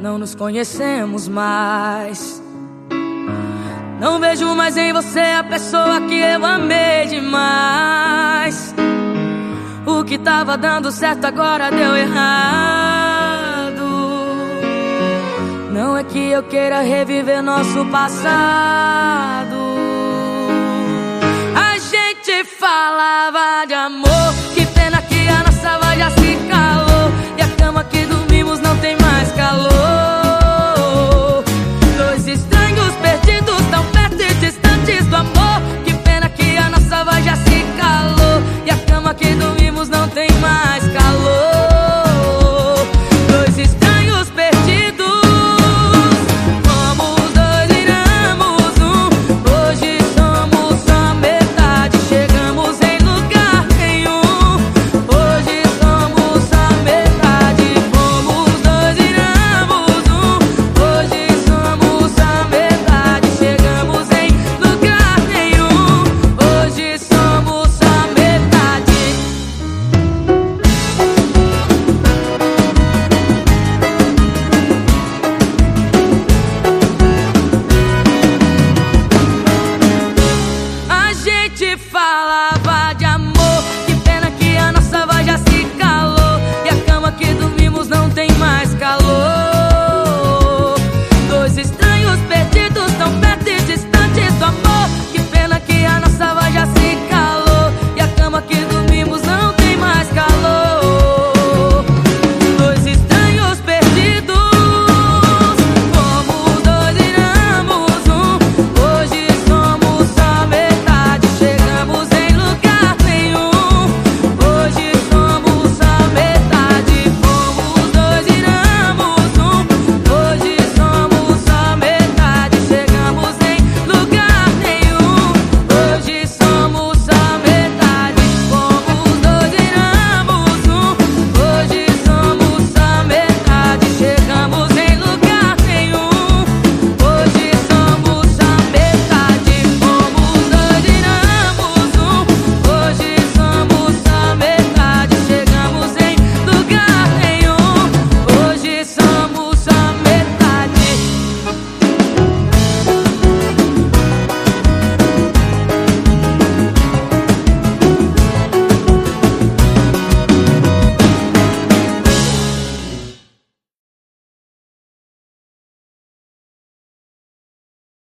não nos conhecemos mais. Não vejo mais em você a pessoa que eu amei demais. O que tava dando certo agora deu errado. Não é que eu queira reviver nosso passado. A gente falava de amor.